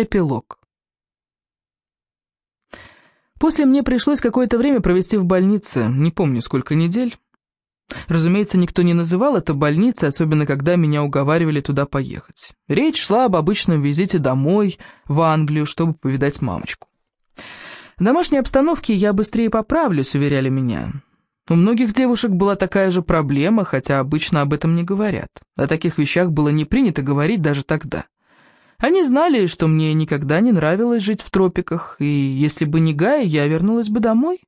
Эпилог. После мне пришлось какое-то время провести в больнице, не помню сколько недель. Разумеется, никто не называл это больницей, особенно когда меня уговаривали туда поехать. Речь шла об обычном визите домой, в Англию, чтобы повидать мамочку. В домашней обстановке я быстрее поправлюсь, уверяли меня. У многих девушек была такая же проблема, хотя обычно об этом не говорят. О таких вещах было не принято говорить даже тогда. Они знали, что мне никогда не нравилось жить в тропиках, и если бы не Гая, я вернулась бы домой.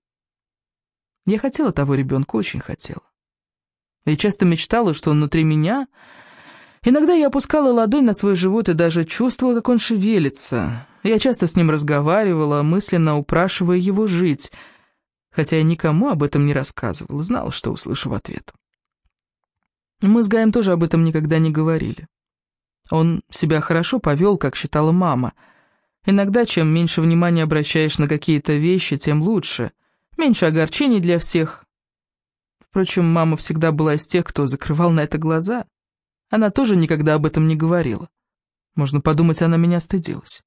Я хотела того ребенка, очень хотела. И часто мечтала, что он внутри меня. Иногда я опускала ладонь на свой живот и даже чувствовала, как он шевелится. Я часто с ним разговаривала, мысленно упрашивая его жить, хотя я никому об этом не рассказывала, знала, что услышу в ответ. Мы с Гаем тоже об этом никогда не говорили. Он себя хорошо повел, как считала мама. Иногда, чем меньше внимания обращаешь на какие-то вещи, тем лучше. Меньше огорчений для всех. Впрочем, мама всегда была из тех, кто закрывал на это глаза. Она тоже никогда об этом не говорила. Можно подумать, она меня стыдилась.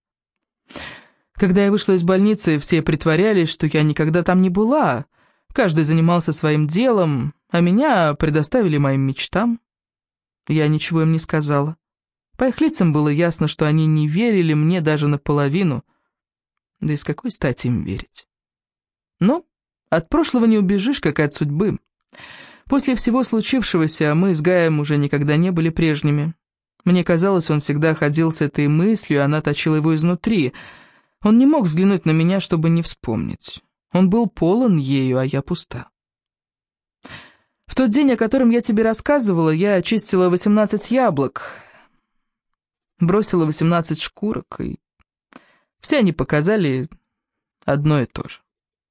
Когда я вышла из больницы, все притворялись, что я никогда там не была. Каждый занимался своим делом, а меня предоставили моим мечтам. Я ничего им не сказала. По их лицам было ясно, что они не верили мне даже наполовину. Да и с какой стати им верить? Но от прошлого не убежишь, как от судьбы. После всего случившегося мы с Гаем уже никогда не были прежними. Мне казалось, он всегда ходил с этой мыслью, она точила его изнутри. Он не мог взглянуть на меня, чтобы не вспомнить. Он был полон ею, а я пуста. В тот день, о котором я тебе рассказывала, я очистила 18 яблок, бросила 18 шкурок, и все они показали одно и то же.